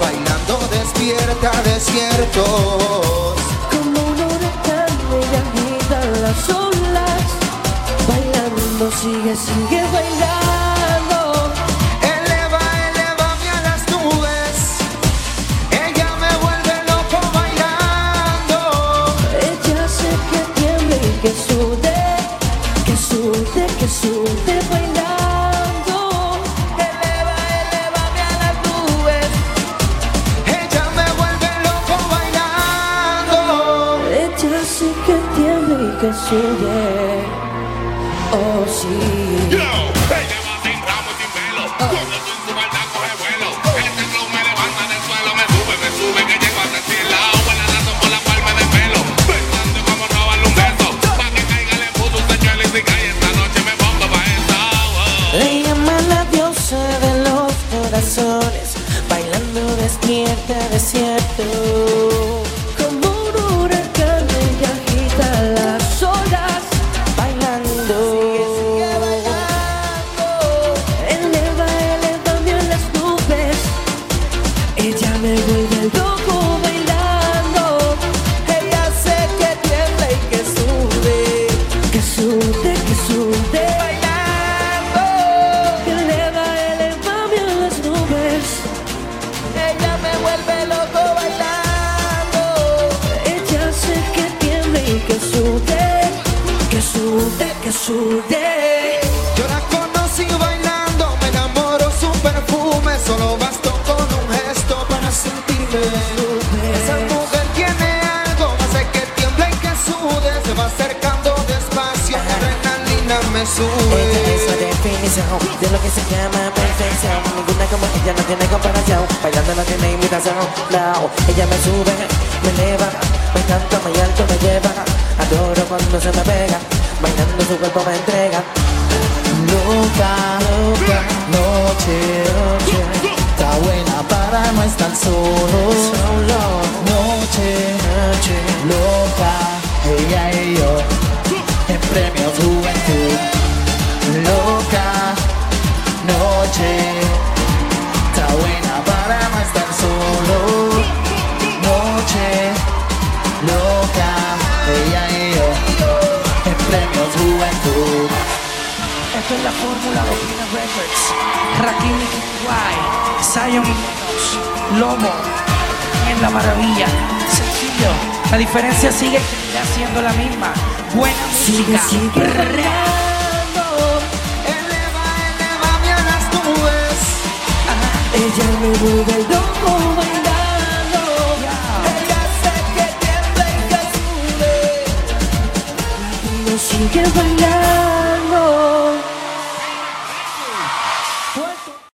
bailando despierta desiertos. Como un huracán ella agita las olas, bailando sigue, sigue bailando. Que sude. Oh sí. Yo, ella va sin ramo sin pelo. Cuando tú en su maldad coge vuelo. Este flow me levanta del suelo, me sube, me sube, que llego hasta este lado. Buena razón por la cual me desvelo. Pensando cómo robarle un beso. Pa' que caiga le puso un señuelo y si cae esta noche me pongo pa' eso. Oh. Le llaman la diosa de los corazones, bailando despierta desierto. Sube, sube. Yo la conocí bailando, me enamoró su perfume. Solo bastó con un gesto para sentirme. Esa mujer tiene algo, hace que tiemble y que sude. Se va acercando despacio, la adrenalina me Ella es sube. la definición de lo que se llama perfección. Ninguna como ella no tiene comparación. Bailando no tiene imitación. No, ella me sube, me eleva, me encanta, muy alto me lleva. Adoro cuando se me pega, bailando su cuerpo me entrega. Loca, loca, noche, noche, está buena para no estar. Solo, Noche, noche, loca, ella y yo, en premio juventud. Loca, noche, juventud. Esto es la fórmula de Pina Records. Rakim Guay, Zion y Lomo, en la maravilla. Sencillo. La diferencia sigue siendo la misma. Buena sigue, música. sigue nubes. Ella me vuelve loco 天昏了。